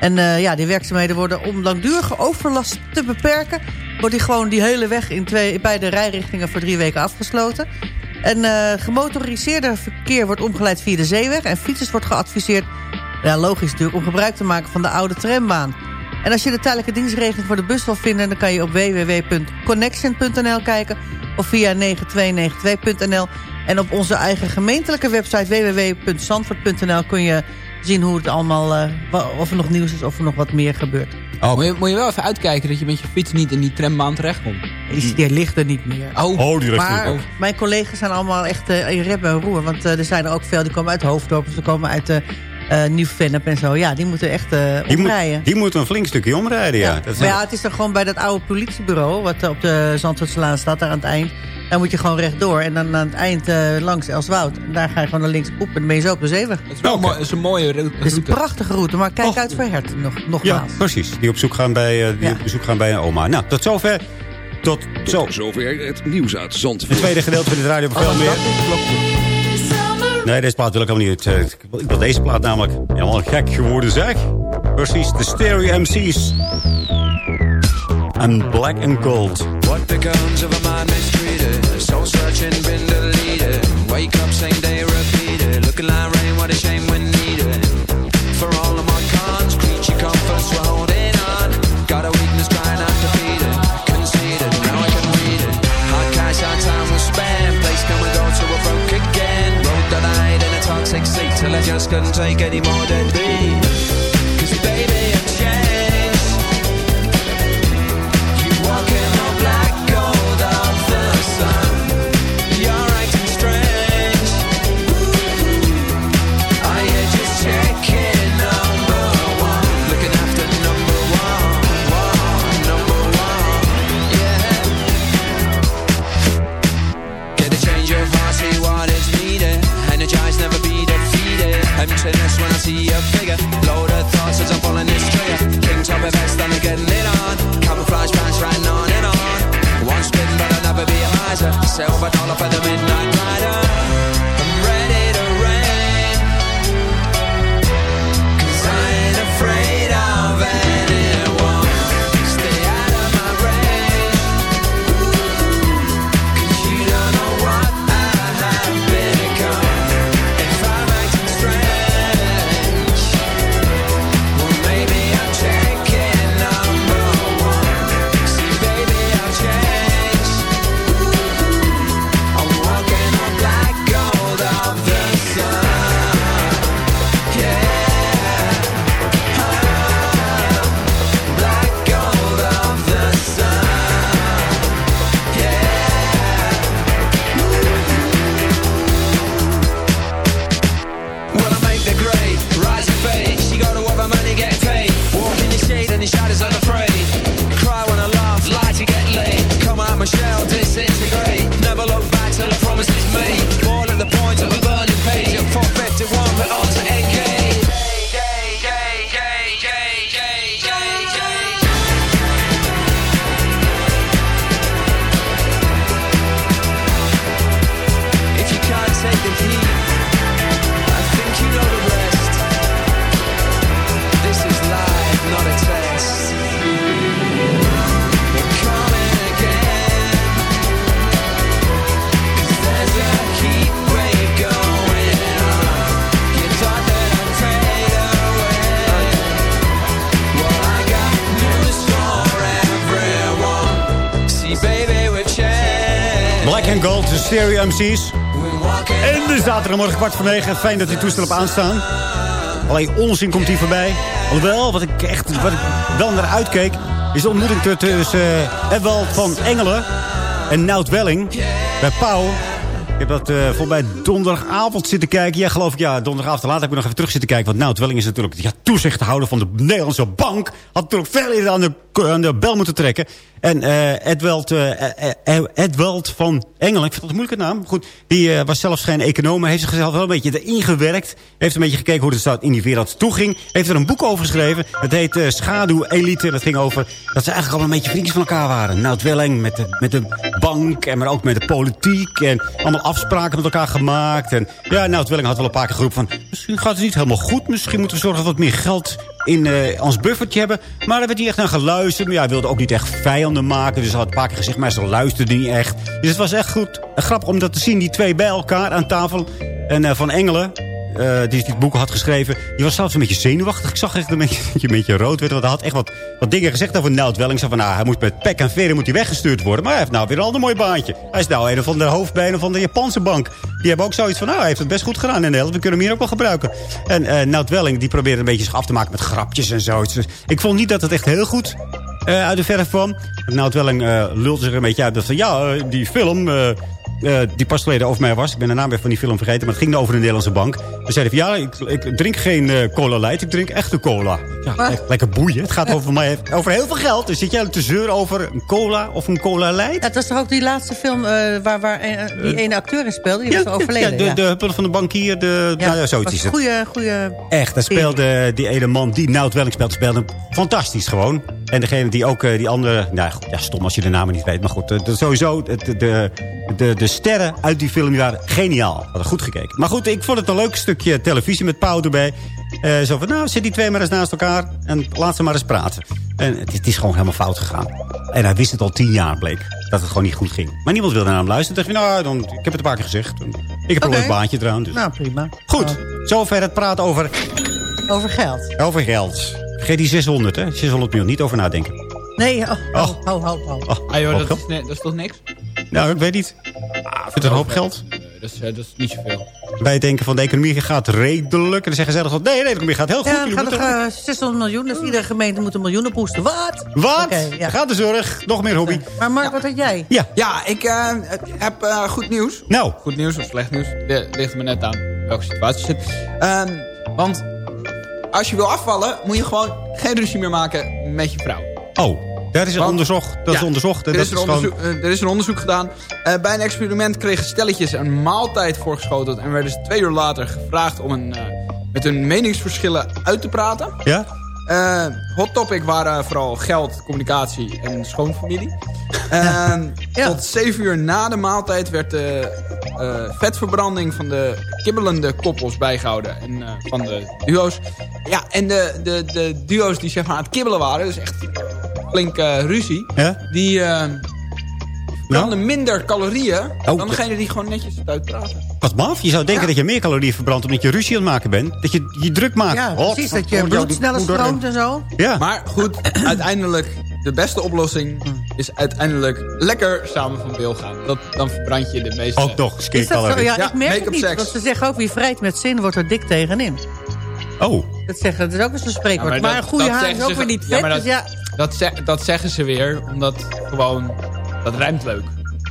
En eh, ja, die werkzaamheden worden om langdurige overlast te beperken... wordt die gewoon die hele weg in twee, beide rijrichtingen voor drie weken afgesloten. En eh, gemotoriseerde verkeer wordt omgeleid via de zeeweg... en fietsers wordt geadviseerd, ja, logisch natuurlijk... om gebruik te maken van de oude trambaan. En als je de tijdelijke dienstregeling voor de bus wil vinden... dan kan je op www.connection.nl kijken... of via 9292.nl. En op onze eigen gemeentelijke website www.zandvoort.nl... kun je zien hoe het allemaal... eh, of er nog nieuws is of er nog wat meer gebeurt. Oh. Moet, je, moet je wel even uitkijken dat je met je fiets niet in die trambaan terechtkomt. Die, die ligt er niet meer. Oh, maar mijn collega's zijn allemaal echt eh, in rep en roer. Want eh, er zijn er ook veel die komen uit Hoofddorp. Of ze komen uit eh eh Nieuw-Vennep en zo. Ja, die moeten echt eh Die, moet, omrijden. die moeten een flink stukje omrijden, ja. Dat is Maar ja, het is dan gewoon bij dat oude politiebureau... wat eh, op de Zandvoortslaan staat, daar aan het eind. Daar moet je gewoon rechtdoor. En dan aan het eind eh, langs Elswoud. En daar ga je gewoon naar links op. En dan ben je zo op de zeeweg. Het is wel mooi, het is een mooie route. Het is een prachtige route. Maar kijk uit voor herten nog, ja, nogmaals. precies. Die op zoek gaan bij, eh, die op zoek gaan bij een oma. Nou, tot zover. Tot, zo. zover het nieuws uit Zandvoort. Het tweede gedeelte van dit radio Oh, veel meer. Nee, deze plaat wil ik helemaal niet. Eh, Ik wil- deze plaat namelijk helemaal gek geworden zeg. Precies, de Stereo MC's. En Black and Gold. What becomes of a mind take any Stereo MC's. En de zaterdagmorgen kwart voor negen. Fijn dat die toestel op aanstaan. Alleen onzin komt hier voorbij. Alhoewel, wat ik echt wat ik wel naar uitkeek... is de ontmoeting tussen uh, Edwald van Engelen en Nout Welling bij Pauw. Dat uh, volgens mij donderdagavond zitten kijken. Ja, geloof ik, ja, donderdagavond. Later heb ik nog even terug zitten kijken. Want Nout Welling is natuurlijk ja, toezichthouder van de Nederlandse bank. Had natuurlijk veel eerder aan de, aan de bel moeten trekken. En uh, Edwald, uh, Edwald van Engelen, ik vind dat een moeilijke naam. Goed, die was zelfs geen econoom. Heeft zichzelf wel een beetje erin gewerkt. Heeft een beetje gekeken hoe het in die wereld toeging. Heeft er een boek over geschreven. Het heet Schaduw Elite. Dat ging over dat ze eigenlijk allemaal een beetje vriendjes van elkaar waren. Nout Welling met de, met de bank. En maar ook met de politiek. En allemaal afspraken met elkaar gemaakt. En ja, nou, Welling had wel een paar keer geroepen van... misschien gaat het niet helemaal goed. Misschien moeten we zorgen dat we wat meer geld in eh, ons buffertje hebben. Maar daar werd hij echt naar geluisterd. Maar ja, hij wilde ook niet echt vijanden maken. Dus hij had een paar keer gezegd, maar ze luisterde niet echt. Dus het was echt goed. Grappig om dat te zien, die twee bij elkaar aan tafel. En eh, Van Engelen, eh, die dit boek had geschreven... die was zelfs een beetje zenuwachtig. Ik zag echt een beetje, een beetje rood werd. Want hij had echt wat, wat dingen gezegd over Nout Welling. Van, nou, hij moet met pek en veren moet hij weggestuurd worden. Maar hij heeft nou weer een ander mooi baantje. Hij is nou een van de hoofdbenen van de Japanse bank. Die hebben ook zoiets van, nou, hij heeft het best goed gedaan in Nederland. We kunnen hem hier ook wel gebruiken. En eh Nout Welling, die probeerde een beetje zich af te maken met grapjes en zo. Dus ik vond niet dat het echt heel goed eh, uit de verf kwam. Nout Welling eh lulde zich een beetje uit. Dat van, ja, die film... eh, die pas geleden over mij was. Ik ben de naam weer van die film vergeten. Maar het ging over een Nederlandse bank. Ze zeiden van ja, ik, ik drink geen eh, cola light. Ik drink echte cola. Ja, Maar- lekker boeien. Het gaat over, mij, over heel veel geld. Dus zit jij te zeuren over een cola of een cola light? Ja, het was toch ook die laatste film eh, waar, waar die ene acteur in speelde? Die was overleden. Ja, de, ja. de huppel van de bankier. De, nou ja, zoiets is het. Goeie, goeie... Echt, daar speelde die ene man die Nout Welling speelde, speelde fantastisch gewoon. En degene die ook eh, die andere... Nou goed, ja, stom als je de namen niet weet. Maar goed, eh, de- sowieso, de, de, de, de sterren uit die film die waren geniaal. Hadden goed gekeken. Maar goed, ik vond het een leuk stukje televisie met Pauw erbij. Eh, zo van, nou, zit die twee maar eens naast elkaar. En laat ze maar eens praten. En het, het is gewoon helemaal fout gegaan. En hij wist het al tien jaar, bleek. Dat het gewoon niet goed ging. Maar niemand wilde naar hem luisteren. Dacht je, nou, dan, ik heb het een paar keer gezegd. Ik heb een leuk baantje trouwens. Dus. Nou, prima. Goed, zover het praten over Over geld. over geld. Vergeet die 600, hè? 600 miljoen, niet over nadenken. Nee, oh, oh, oh, oh, oh. Ah joh, dat is, dat is toch niks? Nou, ik weet niet. Ah, vindt het een hoop geld? Nee, dat is, eh, dat is niet zoveel. Het denken van de economie gaat redelijk. En dan zeggen ze zelfs van, nee, de economie gaat heel goed. Ja, gaat moeten- er eh, 600 miljoen. Dus iedere gemeente moet een miljoen ophoesten. Wat? Wat? Ja. Gaat de zorg. Nog meer hobby. Maar Mark, wat had jij? Ja. Ja, ik eh, heb eh, goed nieuws. Nou. Goed nieuws of slecht nieuws. Li- Ligt me net aan welke situatie je zit. Ehm, want als je wil afvallen, moet je gewoon geen ruzie meer maken met je vrouw. Oh, dat is Want- onderzocht. Dat is onderzocht. Er dat is, is een gewoon... onderzoek, eh, er is een onderzoek gedaan. Eh, bij een experiment kregen stelletjes een maaltijd voorgeschoteld... en werden ze twee uur later gevraagd om een, eh, met hun meningsverschillen uit te praten. Ja? Eh, hot topic waren vooral geld, communicatie en schoonfamilie. Eh, Tot zeven uur na de maaltijd werd de eh, vetverbranding van de kibbelende koppels bijgehouden. En eh, van de duo's. Ja, en de, de, de duo's die zeg maar aan het kibbelen waren, dus echt flink ruzie. Ja? Die eh verbranden minder calorieën Oh, dan degene die gewoon netjes het uitpraten. Wat maf. Je zou denken dat je meer calorieën verbrandt omdat je ruzie aan het maken bent. Dat je je druk maakt. Ja, Oh, precies. Dat je oh, bloed sneller stroomt en zo. Ja. Maar goed, uiteindelijk, de beste oplossing is uiteindelijk lekker samen van wil gaan. Dat, dan verbrand je de meeste... Ook Is dat zo? calorieën. Ja, ik merk het niet. Want ze zeggen ook, wie vrijt met zin wordt er dik tegenin. Oh. Dat, zeggen, dat is ook eens een spreekwoord. maar, dat- een goede dat haar is ook ze- weer niet ja, vet. maar dus ja, Dat, ze- dat zeggen ze weer, omdat gewoon... Dat rijmt leuk.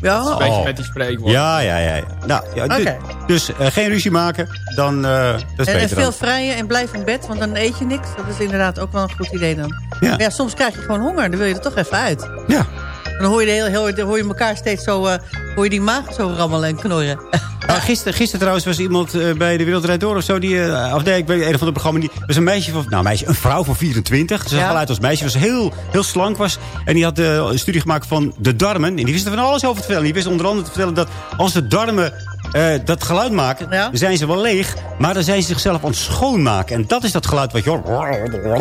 Ja. Een beetje Oh. met die spreekwoord. Ja, ja, ja. ja. Nou, ja, Dus eh, geen ruzie maken, dan eh dat is En, dan. veel vrijen en blijf in bed, want dan eet je niks. Dat is inderdaad ook wel een goed idee dan. Ja. Maar ja, soms krijg je gewoon honger, dan wil je er toch even uit. Ja. En dan hoor je, de heel, heel, dan hoor je elkaar steeds zo, eh, hoor je die maag zo rammelen en knorren. Maar gisteren, gisteren trouwens was iemand eh, bij de Wereldrijd Door of zo. Die, eh, of nee, ik weet niet, een van de programma. Die was een meisje van, nou meisje, een vrouw van 24. Ze zag Ja. uit als meisje. Was heel, heel slank was. En die had eh, een studie gemaakt van de darmen. En die wist er van alles over te vertellen. Die wist onder andere te vertellen dat als de darmen dat geluid maken, Ja. dan zijn ze wel leeg. Maar dan zijn ze zichzelf aan het schoonmaken. En dat is dat geluid wat je hoort.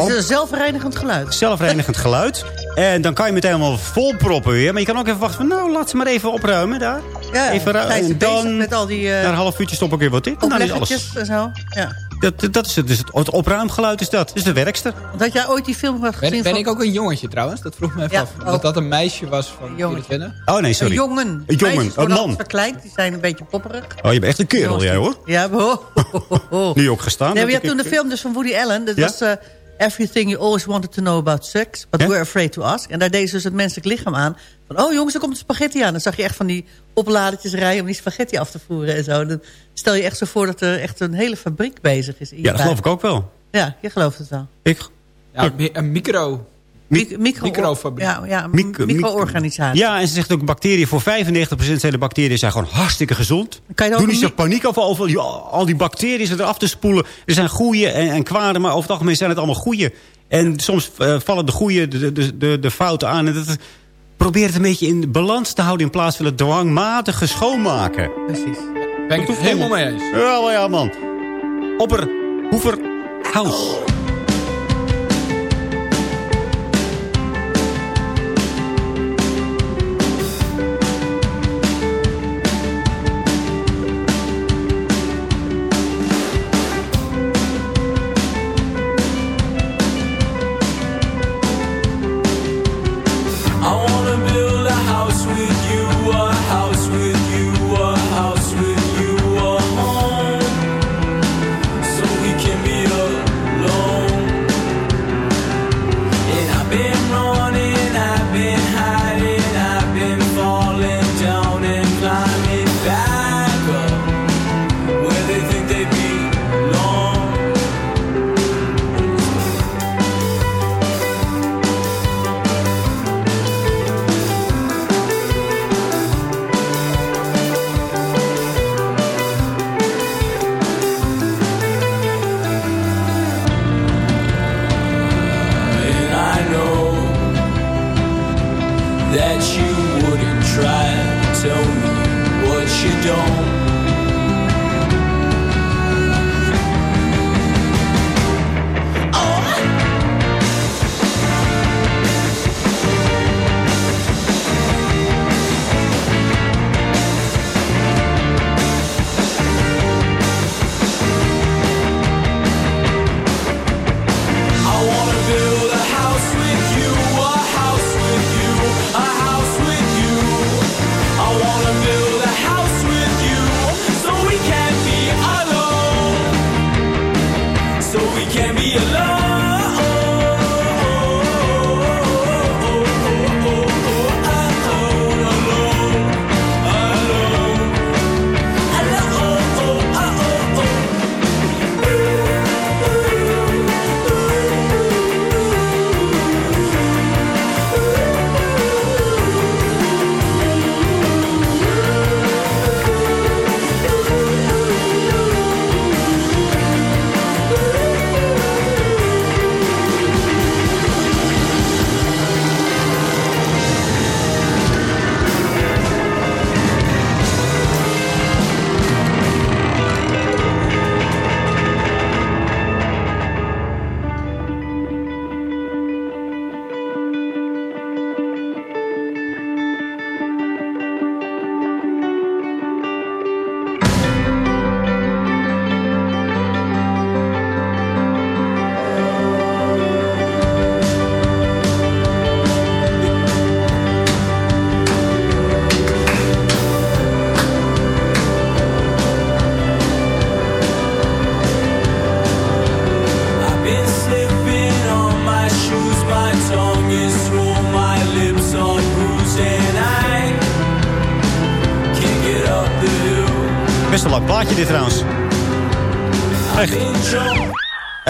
Het is een zelfreinigend geluid. Zelfreinigend geluid. En dan kan je meteen helemaal volproppen weer. Maar je kan ook even wachten van, nou, laat ze maar even opruimen daar. Ja, even ruimen. En dan, met al die eh na een half uurtje stop ik weer wat in. En dan is alles. en zo. Ja. Dat, dat is het, dus het, opruimgeluid is dat. Dat is de werkster. Had jij ooit die film gezien Ben, ben van ik ook een jongetje trouwens? Dat vroeg me even Ja, af. ook. Dat dat een meisje was van Jongetje. 24? Oh nee, sorry. een jongen? Een jongen, Meisjes een man. verkleind, die zijn een beetje popperig. Oh, je bent echt een kerel, jij hoor. Ja, maar ho, ho, ho, ho. Nu ook gestaan. Nee, maar je dat hebt toen de film dus van Woody Allen. Dat Ja? was eh, Everything You Always Wanted to Know About Sex. But Ja? We're Afraid to Ask. En daar deden ze dus het menselijk lichaam aan. Van, oh jongens, er komt spaghetti aan. Dan zag je echt van die opladertjes rijden om die spaghetti af te voeren en zo. Dan stel je echt zo voor dat er echt een hele fabriek bezig is. in Ja, dat geloof ik ook wel. Ja, je gelooft het wel. Ik, Ja, een micro. Mic- micro, microfabriek. Ja, ja micro-organisatie. ja, en ze zegt ook bacteriën. Voor 95% zijn de bacteriën zijn gewoon hartstikke gezond. Kan je er Doe niet zo paniek over, over ja, al die bacteriën zijn eraf te spoelen. Er zijn goede en, en kwade, maar over het algemeen zijn het allemaal goede. En soms eh, vallen de goede de, de, de, de fouten aan. En dat, probeer het een beetje in balans te houden... in plaats van het dwangmatige schoonmaken. Precies. Ben ik het helemaal mee eens. Ja, ja, man. Opper, Hoever, House.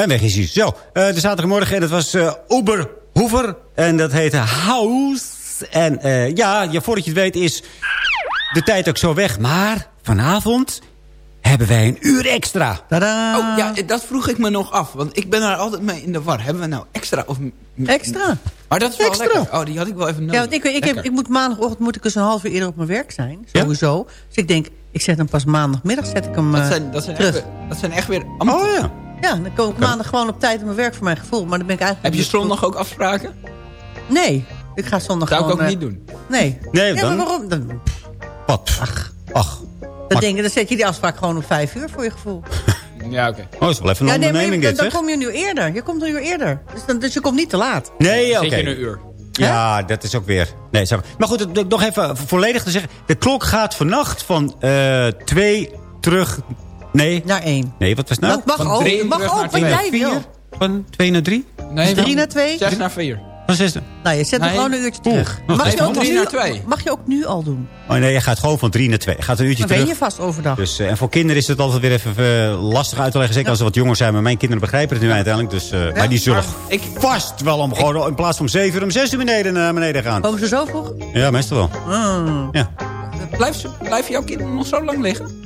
En weg is hij. Zo, eh, de zaterdagmorgen. En dat was eh Uber Hoover. En dat heette House. En eh, ja, ja, voordat je het weet is de tijd ook zo weg. Maar vanavond hebben wij een uur extra. Tadaa! Oh, ja, dat vroeg ik me nog af. Want ik ben daar altijd mee in de war. Hebben we nou extra of... Extra. Maar dat is wel Extra. lekker. Oh, die had ik wel even nodig. Ja, want ik, ik, heb, ik moet maandagochtend moet ik dus een half uur eerder op mijn werk zijn. Sowieso. Dus ik denk, ik zet hem pas maandagmiddag zet ik hem dat, zijn, dat, zijn terug. echt, weer- dat zijn echt weer. Oh ja. Ja, dan kom ik maandag gewoon op tijd op mijn werk voor mijn gevoel. Maar dan ben ik eigenlijk... Heb je zondag ook afspraken? Nee, ik ga zondag Zou ik gewoon... ook eh, niet doen. Nee. Nee, ja, dan- maar waarom? Dan, Wat? Ach. Ach. dan, denk, ik, dan zet je die afspraak gewoon op vijf uur voor je gevoel. Ja, oké. Oh, is wel even een ja, nee, maar onderneming je- dit, dan, kom je nu eerder. Je komt een uur eerder. Dus, dan, dus je komt niet te laat. Nee, oké. Zit je een uur. Ja, dat is ook weer... Nee, zeg maar. maar goed, nog even volledig te zeggen. De klok gaat vannacht van eh twee terug... Nee. Naar één. Nee, wat was nou? Dat mag Van ook. drie Mag ook, naar wat twee. jij wil. Van twee naar drie? Nee, Drie van naar twee? Zes naar vier. Van zes naar... Nou, je zet hem Nee. gewoon een uurtje Oeh, terug. nog Mag je, ook nu, naar twee. mag je ook nu al doen? Oh nee, je gaat gewoon van drie naar twee. Je gaat een uurtje Dan ben terug. je vast overdag. Dus, eh, en voor kinderen is het altijd weer even eh, lastig uit te leggen. Zeker als ze wat jonger zijn. Maar mijn kinderen begrijpen het nu uiteindelijk. Dus, eh, maar die zullen ik, vast wel om gewoon in plaats van om zeven uur om zes uur beneden naar beneden gaan. Komen ze zo vroeg? Ja, meestal wel. Hmm. Ja. Blijf, ze- blijven jouw kinderen nog zo lang liggen?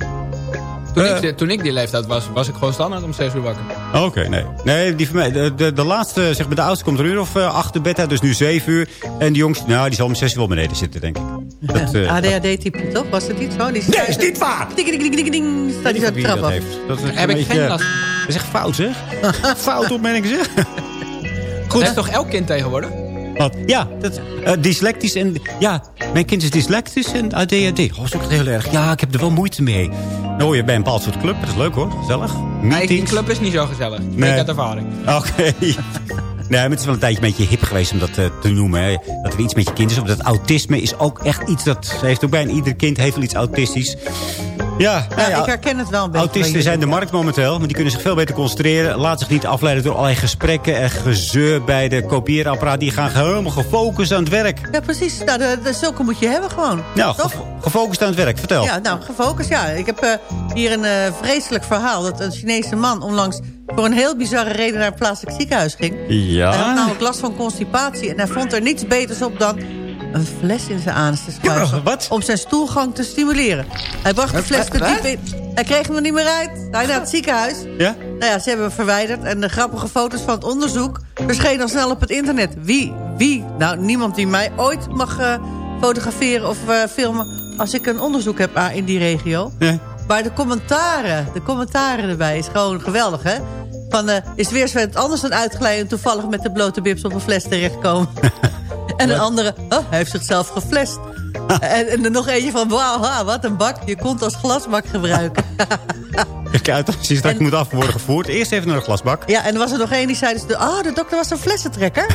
Toen, Eh. ik, die- toen ik die leeftijd was, was ik gewoon standaard om 6 uur wakker. Oké, nee. Nee, die van mij, de, de, de laatste, zeg maar, de oudste komt er een uur of uh, acht de bed uit. Dus nu zeven uur. En de jongste, nou, die zal om zes uur wel beneden zitten, denk ik. Dat, eh, ADHD-type, toch? Was het niet zo? Die Nee, is niet waar! Ding, ding, ding, ding, ding, staat die zo de trap dat af. heeft. Dat is Heb een ik beetje, geen last. Dat is echt fout, zeg. fout opmerking, zeg. Goed. Dat is toch elk kind tegenwoordig? Wat? Ja, dat, eh, dyslectisch en... Ja, mijn kind is dyslectisch en ADHD. Oh, dat is ook heel erg. Ja, ik heb er wel moeite mee. Nou, je bij een bepaald soort club. Dat is leuk, hoor. Gezellig. Nee, die club is niet zo gezellig. Ik Nee. uit ervaring. Oké. Nee, maar het is wel een tijdje een beetje hip geweest om dat eh, te noemen. Hè. Dat er iets met je kind is. Omdat autisme is ook echt iets dat... Ze heeft ook bijna ieder kind heeft wel iets autistisch. Ja, nou Ja, ja, ik herken het wel een beetje. Autisten zijn de markt momenteel. Want die kunnen zich veel beter concentreren. Laten zich niet afleiden door allerlei gesprekken en gezeur bij de kopieerapparaat. Die gaan helemaal gefocust aan het werk. Ja, precies. Nou, de, de, zulke moet je hebben gewoon. Nou, ge- gefocust aan het werk. Vertel. Ja, nou, gefocust, ja. Ik heb eh, hier een eh, vreselijk verhaal... dat een Chinese man onlangs voor een heel bizarre reden... naar een plaatselijk ziekenhuis ging. Ja. Hij had namelijk last van constipatie... en hij vond er niets beters op dan een fles in zijn anus te schuiven. wat? Om zijn stoelgang te stimuleren. Hij bracht de fles te diep in. Hij kreeg hem er niet meer uit. Hij naar het ziekenhuis. Ja? Nou ja, ze hebben hem verwijderd. En de grappige foto's van het onderzoek verschenen al snel op het internet. Wie? Wie? Nou, niemand die mij ooit mag eh, fotograferen of eh, filmen... als ik een onderzoek heb ah, in die regio. Ja. Maar de commentaren, de commentaren erbij is gewoon geweldig, hè? Van, eh, is weer eens wat anders dan uitglijden... en toevallig met de blote bips op een fles terechtkomen. en een andere, oh, hij heeft zichzelf geflest. en, en er nog eentje van, wauw, wat een bak. Je kon het als glasbak gebruiken. Kijk uit hij straks En- moet af worden gevoerd. Eerst even naar de glasbak. ja, en er was er nog één die zei dus... de- Oh, de dokter was een flessentrekker.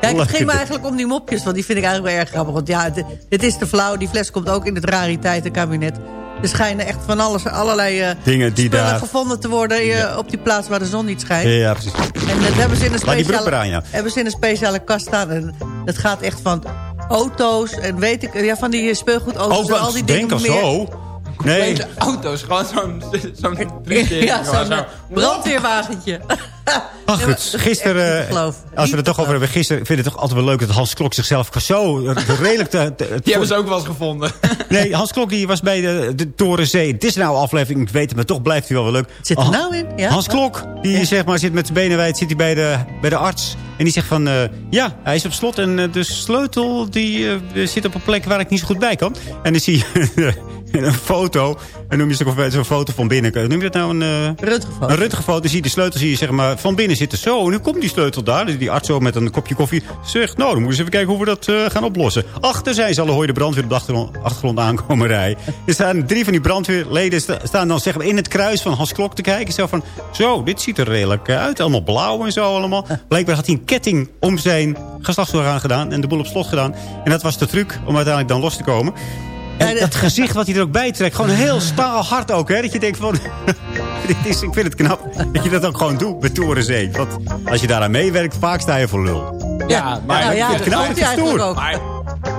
Ja, het ging me eigenlijk om die mopjes, want die vind ik eigenlijk wel erg grappig. Want ja, het, het is te flauw. Die fles komt ook in het rariteitenkabinet. Er schijnen echt van alles, allerlei eh, Dingen die spullen daar- gevonden te worden eh, op die plaats waar de zon niet schijnt. Ja, precies. En dat hebben ze in een speciale, maar aan, ja. hebben ze in een speciale kast staan. En dat gaat echt van auto's en weet ik, ja, van die speelgoedauto's en Oh, al die dingen meer. zo. Nee. Auto's, gewoon zo'n Ja, gewoon zo'n zo. brandweerwagentje. Ach, goed. Gisteren, eh, als we het toch over hebben. Gisteren, ik vind het toch altijd wel leuk dat Hans Klok zichzelf zo redelijk... Te, te- Die hebben ze ook wel eens gevonden. Nee, Hans Klok die was bij de, de Torenzee. Het is nou een aflevering, ik weet het, maar toch blijft hij wel wel leuk. Zit er nou in? Ja? Hans Klok, die zeg maar, zit met zijn benen wijd, zit hij bij de, bij de arts. En die zegt van, eh, ja, hij is op slot en eh, de sleutel die zit op een plek waar ik niet zo goed bij kan. En dan zie je een foto, en noem je zo'n foto van binnen. Noem je dat nou een... eh, Rutgefoto. een rutgefoto, zie je de sleutel zie je zeg maar, van binnen zitten. Zo, en hoe komt die sleutel daar? Dus die arts zo met een kopje koffie zegt... nou, dan moeten we eens even kijken hoe we dat eh, gaan oplossen. Achter zijn ze al, hoor de brandweer op de achtergrond, achtergrond aankomen rijden. Er staan drie van die brandweerleden sta- staan dan zeg maar, in het kruis van Hans Klok te kijken. Zo van, zo, dit ziet er redelijk eh, uit. Allemaal blauw en zo allemaal. Blijkbaar had hij een ketting om zijn geslachtsorgaan gedaan... en de boel op slot gedaan. En dat was de truc om uiteindelijk dan los te komen. En dat gezicht wat hij er ook bij trekt. Gewoon heel staalhard ook. Hè? Dat je denkt van... dit is, ik vind het knap dat je dat ook gewoon doet bij Torenzee. Want als je daaraan meewerkt, vaak sta je voor lul. Ja, maar, nou ja, ik dat vind het knap, het eigenlijk stoer. ook. maar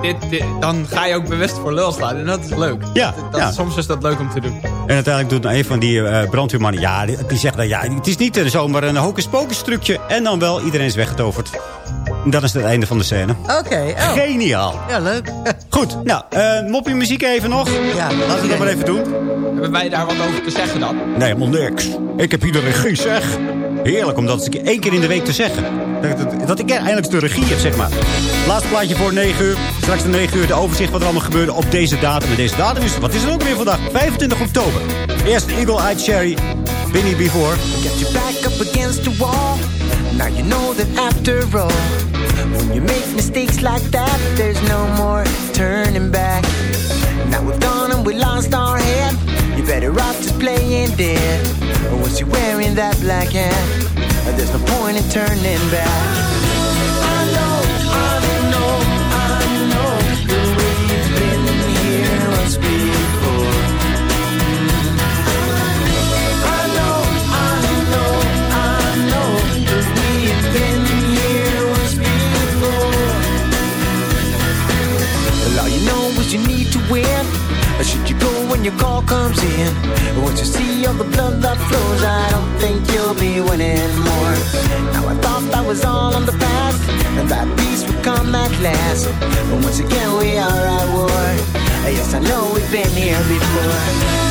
dit, dit- dan ga je ook bewust voor lul slaan. En dat is leuk. Ja, Dat, dat- ja. Soms is dat leuk om te doen. En uiteindelijk doet een van die eh, brandweermannen... Ja, die, die zegt dan... Ja, het is niet eh, zomaar een hocus pocus trucje. En dan wel, iedereen is weggetoverd. Dat is het einde van de scène. Oké, oh. Geniaal. Ja, leuk. Goed, nou, eh moppie muziek even nog. Ja, Laten we dat maar even doen. Hebben wij daar wat over te zeggen dan? Nee, helemaal niks. Ik heb hier de regie, zeg. Heerlijk om dat eens één keer in de week te zeggen. Dat, dat, dat ik eindelijk de regie heb, zeg maar. Laatste plaatje voor 9 uur. Straks om 9 uur de overzicht wat er allemaal gebeurde op deze datum. En deze datum is, wat is het ook weer vandaag? 25 oktober. Eerst Eagle Eye Cherry. Winnie Before. Get your back up against the wall. Now you know that after all, when you make mistakes like that, there's no more turning back. Now we've gone and we lost our head. You better off just playing dead. Once you're wearing that black hat, there's no point in turning back. Win. Or should you go when your call comes in? Once you see all the blood that flows, I don't think you'll be winning more. Now I thought that was all in the past, and that peace would come at last. But once again we are at war. Yes, I know we've been here before.